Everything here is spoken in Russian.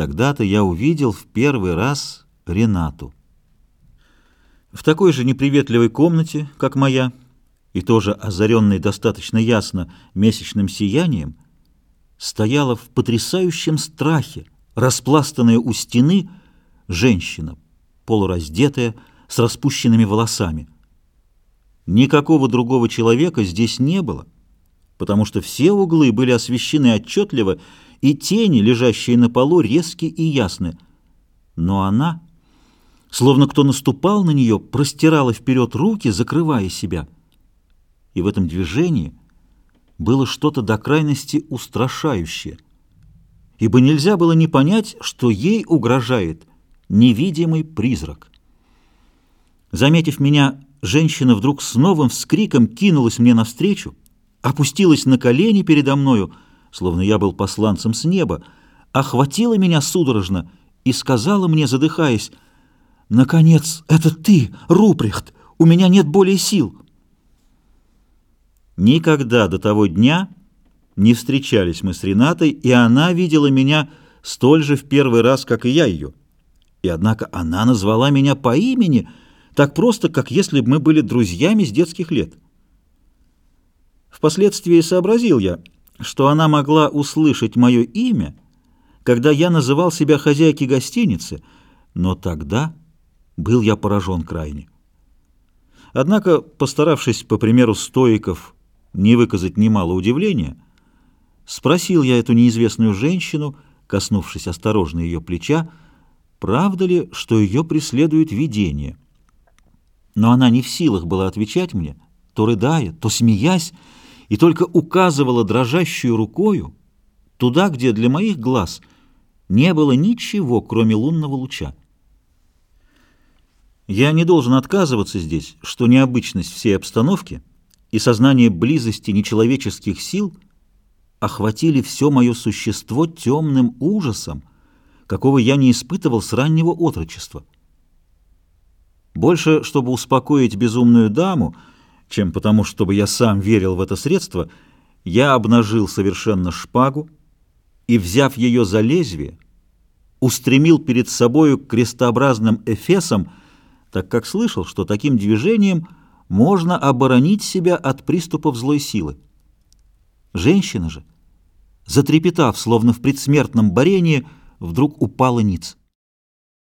Тогда-то я увидел в первый раз Ренату. В такой же неприветливой комнате, как моя, и тоже озаренной достаточно ясно месячным сиянием, стояла в потрясающем страхе, распластанная у стены, женщина, полураздетая, с распущенными волосами. Никакого другого человека здесь не было, потому что все углы были освещены отчетливо, и тени, лежащие на полу, резки и ясны. Но она, словно кто наступал на нее, простирала вперед руки, закрывая себя. И в этом движении было что-то до крайности устрашающее, ибо нельзя было не понять, что ей угрожает невидимый призрак. Заметив меня, женщина вдруг с новым вскриком кинулась мне навстречу, опустилась на колени передо мною, словно я был посланцем с неба, охватила меня судорожно и сказала мне, задыхаясь, «Наконец, это ты, Руприхт! У меня нет более сил!» Никогда до того дня не встречались мы с Ренатой, и она видела меня столь же в первый раз, как и я ее. И однако она назвала меня по имени — так просто, как если бы мы были друзьями с детских лет. Впоследствии сообразил я, что она могла услышать мое имя, когда я называл себя хозяйкой гостиницы, но тогда был я поражен крайне. Однако, постаравшись, по примеру стоиков, не выказать немало удивления, спросил я эту неизвестную женщину, коснувшись осторожно ее плеча, правда ли, что ее преследует видение — но она не в силах была отвечать мне, то рыдая, то смеясь, и только указывала дрожащую рукою туда, где для моих глаз не было ничего, кроме лунного луча. Я не должен отказываться здесь, что необычность всей обстановки и сознание близости нечеловеческих сил охватили все мое существо темным ужасом, какого я не испытывал с раннего отрочества. Больше, чтобы успокоить безумную даму, чем потому, чтобы я сам верил в это средство, я обнажил совершенно шпагу и, взяв ее за лезвие, устремил перед собою крестообразным эфесом, так как слышал, что таким движением можно оборонить себя от приступов злой силы. Женщина же, затрепетав, словно в предсмертном борении, вдруг упала ниц.